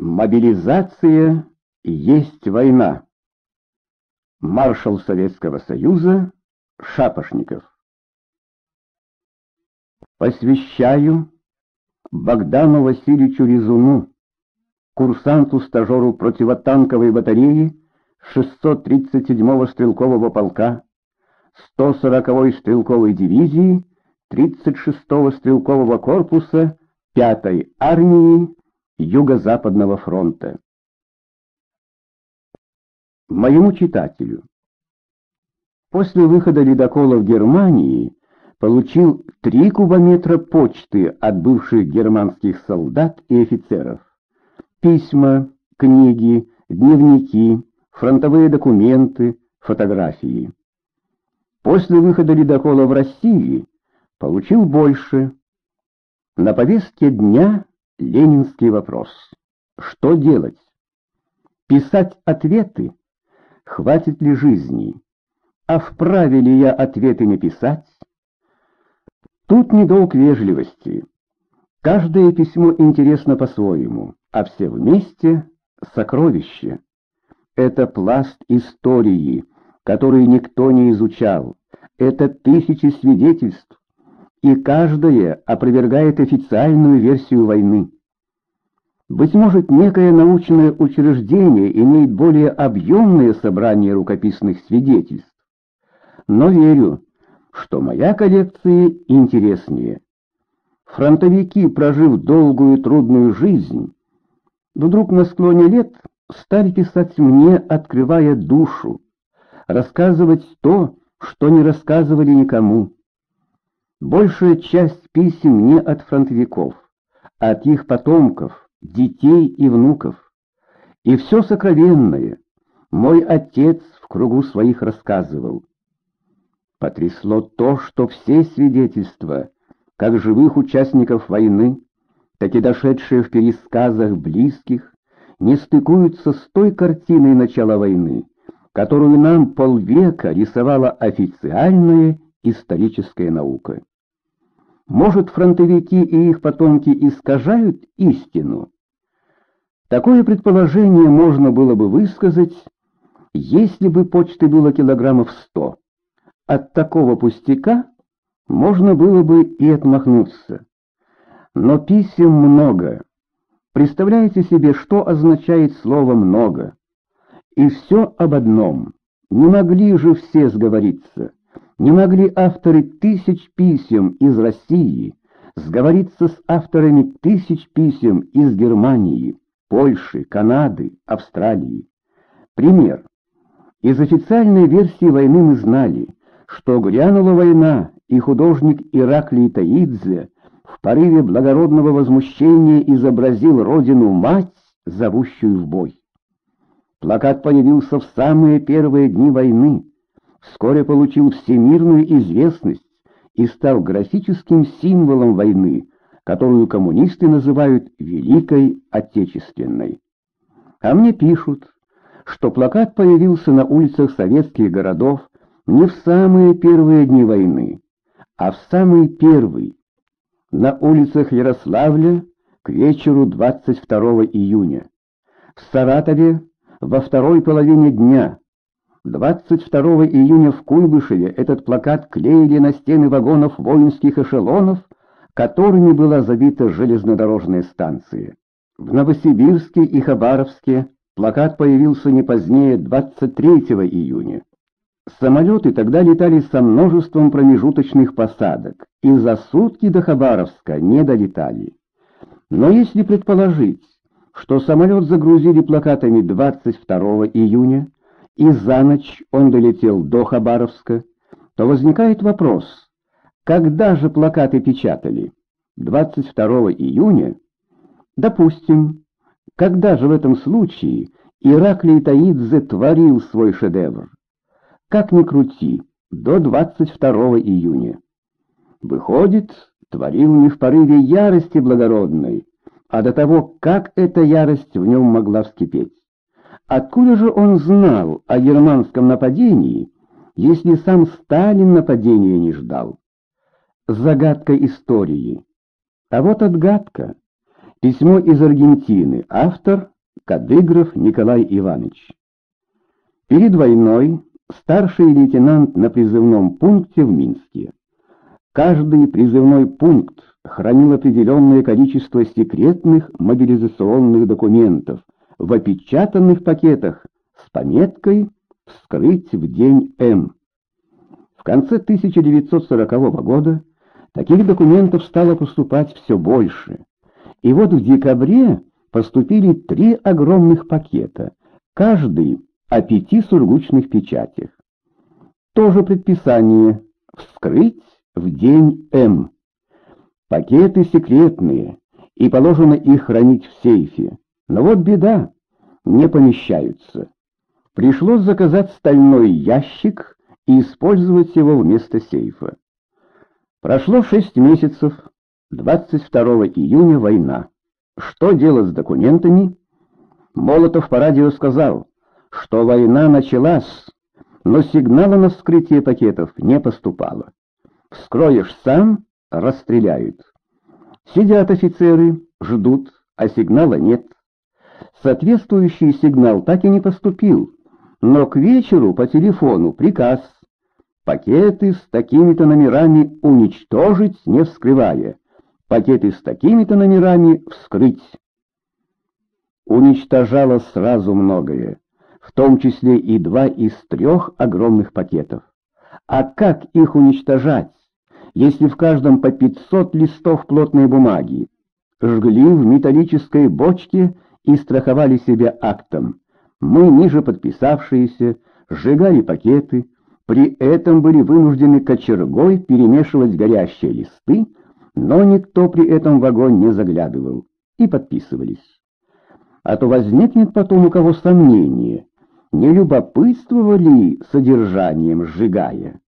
Мобилизация есть война. Маршал Советского Союза Шапошников. Посвящаю Богдану Васильевичу Резуну, курсанту-стажеру противотанковой батареи 637-го стрелкового полка, 140-й стрелковой дивизии 36-го стрелкового корпуса 5-й армии Юго-Западного фронта. Моему читателю. После выхода ледокола в Германии получил три кубометра почты от бывших германских солдат и офицеров. Письма, книги, дневники, фронтовые документы, фотографии. После выхода ледокола в России получил больше. На повестке дня ленинский вопрос. Что делать? Писать ответы? Хватит ли жизни? А вправе ли я ответы написать? Тут не долг вежливости. Каждое письмо интересно по-своему, а все вместе — сокровище. Это пласт истории, который никто не изучал. Это тысячи свидетельств, и каждое опровергает официальную версию войны. Быть может, некое научное учреждение имеет более объемное собрание рукописных свидетельств. Но верю, что моя коллекция интереснее. Фронтовики, прожив долгую трудную жизнь, вдруг на склоне лет стали писать мне, открывая душу, рассказывать то, что не рассказывали никому. Большая часть писем не от фронтовиков, а от их потомков, детей и внуков. И все сокровенное мой отец в кругу своих рассказывал. Потрясло то, что все свидетельства, как живых участников войны, так и дошедшие в пересказах близких, не стыкуются с той картиной начала войны, которую нам полвека рисовала официальная историческая наука. Может, фронтовики и их потомки искажают истину? Такое предположение можно было бы высказать, если бы почты было килограммов сто. От такого пустяка можно было бы и отмахнуться. Но писем много. Представляете себе, что означает слово «много»? И все об одном. Не могли же все сговориться. Не могли авторы тысяч писем из России сговориться с авторами тысяч писем из Германии, Польши, Канады, Австралии. Пример. Из официальной версии войны мы знали, что грянула война, и художник Ираклий Таидзе в порыве благородного возмущения изобразил родину-мать, зовущую в бой. Плакат появился в самые первые дни войны, вскоре получил всемирную известность и стал графическим символом войны, которую коммунисты называют Великой Отечественной. А мне пишут, что плакат появился на улицах советских городов не в самые первые дни войны, а в самый первый, на улицах Ярославля к вечеру 22 июня, в Саратове во второй половине дня, 22 июня в Куйбышеве этот плакат клеили на стены вагонов воинских эшелонов, которыми была забита железнодорожная станция. В Новосибирске и Хабаровске плакат появился не позднее 23 июня. Самолеты тогда летали со множеством промежуточных посадок, и за сутки до Хабаровска не долетали. Но если предположить, что самолет загрузили плакатами 22 июня, и за ночь он долетел до Хабаровска, то возникает вопрос, когда же плакаты печатали? 22 июня? Допустим, когда же в этом случае Ираклий Таидзе творил свой шедевр? Как ни крути, до 22 июня. Выходит, творил не в порыве ярости благородной, а до того, как эта ярость в нем могла вскипеть. Откуда же он знал о германском нападении, если сам Сталин нападения не ждал? Загадка истории. А вот отгадка. Письмо из Аргентины. Автор Кадыгров Николай Иванович. Перед войной старший лейтенант на призывном пункте в Минске. Каждый призывной пункт хранил определенное количество секретных мобилизационных документов в опечатанных пакетах с пометкой «Вскрыть в день М». В конце 1940 года таких документов стало поступать все больше. И вот в декабре поступили три огромных пакета, каждый о пяти сургучных печатях. Тоже предписание «Вскрыть в день М». Пакеты секретные, и положено их хранить в сейфе. Но вот беда, не помещаются. Пришлось заказать стальной ящик и использовать его вместо сейфа. Прошло шесть месяцев, 22 июня война. Что делать с документами? Молотов по радио сказал, что война началась, но сигнала на вскрытие пакетов не поступало. Вскроешь сам — расстреляют. Сидят офицеры, ждут, а сигнала нет. Соответствующий сигнал так и не поступил, но к вечеру по телефону приказ пакеты с такими-то номерами уничтожить, не вскрывая, пакеты с такими-то номерами вскрыть. Уничтожало сразу многое, в том числе и два из трех огромных пакетов. А как их уничтожать, если в каждом по 500 листов плотной бумаги? Жгли в металлической бочке и страховали себя актом. Мы, ниже подписавшиеся, сжигали пакеты, при этом были вынуждены кочергой перемешивать горящие листы, но никто при этом в огонь не заглядывал и подписывались. А то возникнет потом у кого сомнение, не любопытствовали содержанием сжигая,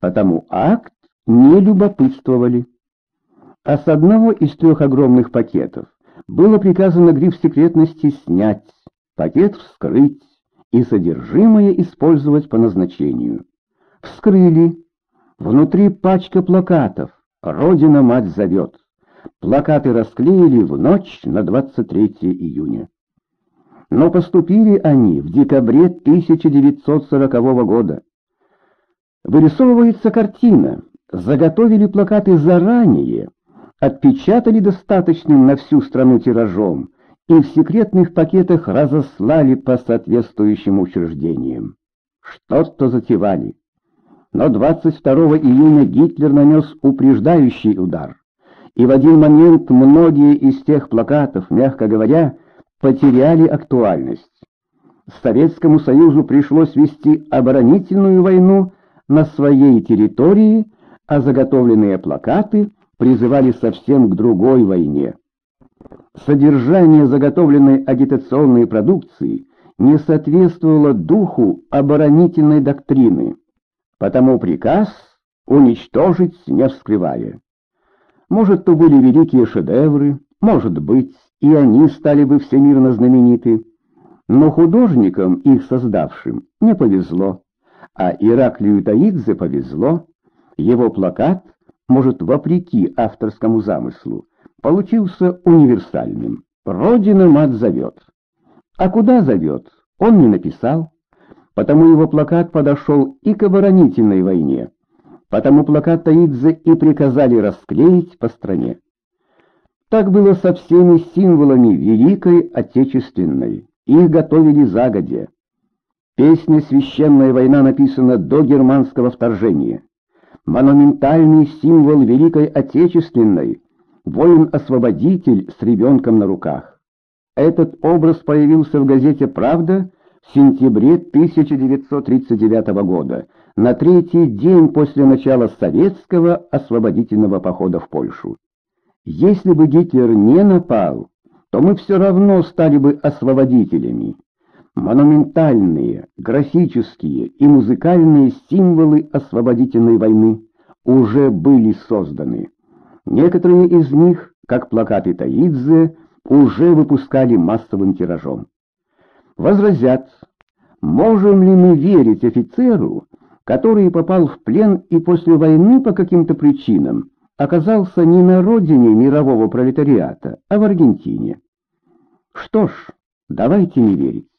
потому акт не любопытствовали. А с одного из трех огромных пакетов было приказано гриф секретности снять, пакет вскрыть и содержимое использовать по назначению. Вскрыли. Внутри пачка плакатов. «Родина-мать зовет». Плакаты расклеили в ночь на 23 июня. Но поступили они в декабре 1940 года. Вырисовывается картина. Заготовили плакаты заранее, отпечатали достаточным на всю страну тиражом и в секретных пакетах разослали по соответствующим учреждениям. Что-то затевали. Но 22 июня Гитлер нанес упреждающий удар. И в один момент многие из тех плакатов, мягко говоря, потеряли актуальность. Советскому Союзу пришлось вести оборонительную войну на своей территории, а заготовленные плакаты призывали совсем к другой войне. Содержание заготовленной агитационной продукции не соответствовало духу оборонительной доктрины, потому приказ уничтожить не вскрывая. Может, то были великие шедевры, может быть, и они стали бы всемирно знамениты, но художникам, их создавшим, не повезло, а Ираклию Таидзе повезло, его плакат, может, вопреки авторскому замыслу, получился универсальным. Родина мать зовет. А куда зовет, он не написал потому его плакат подошел и к оборонительной войне, потому плакат Таидзе и приказали расклеить по стране. Так было со всеми символами Великой Отечественной, их готовили загодя. Песня «Священная война» написана до германского вторжения. Монументальный символ Великой Отечественной — воин-освободитель с ребенком на руках. Этот образ появился в газете «Правда» в сентябре 1939 года, на третий день после начала советского освободительного похода в Польшу. Если бы Гитлер не напал, то мы все равно стали бы освободителями. Монументальные, графические и музыкальные символы освободительной войны уже были созданы. Некоторые из них, как плакаты Таидзе, уже выпускали массовым тиражом. Возразят, можем ли мы верить офицеру, который попал в плен и после войны по каким-то причинам оказался не на родине мирового пролетариата, а в Аргентине. Что ж, давайте не верить.